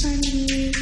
Sunday.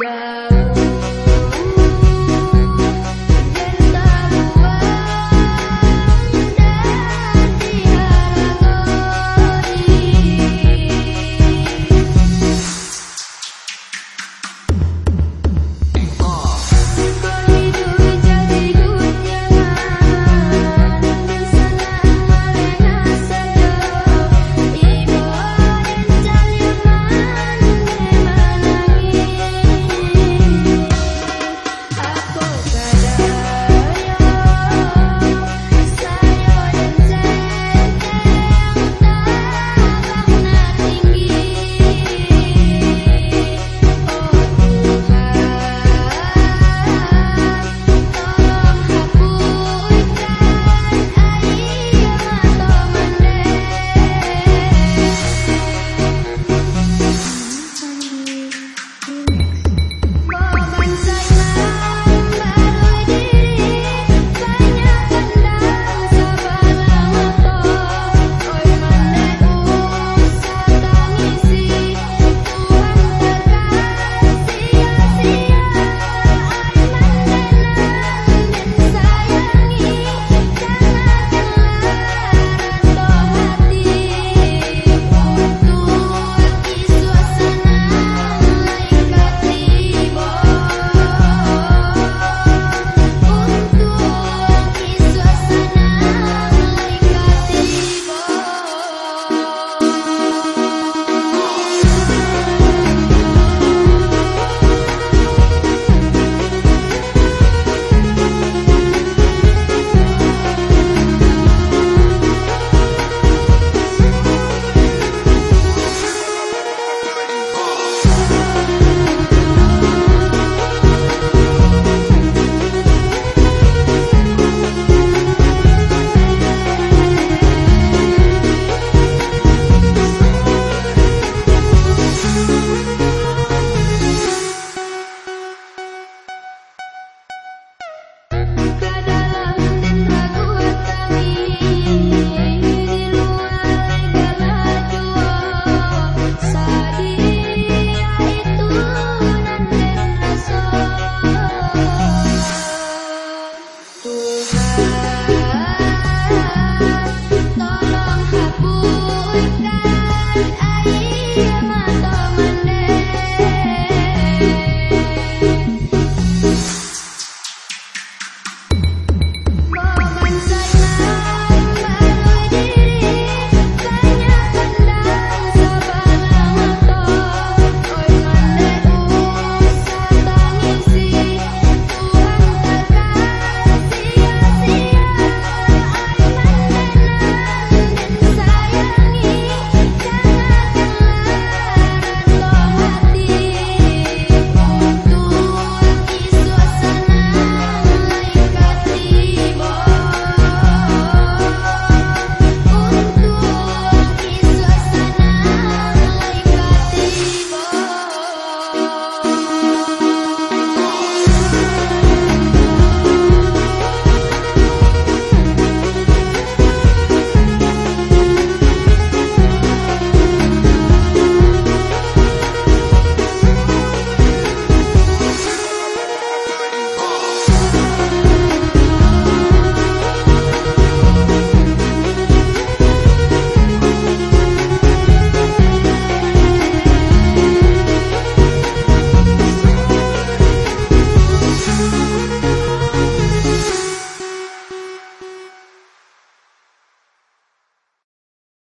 Yeah.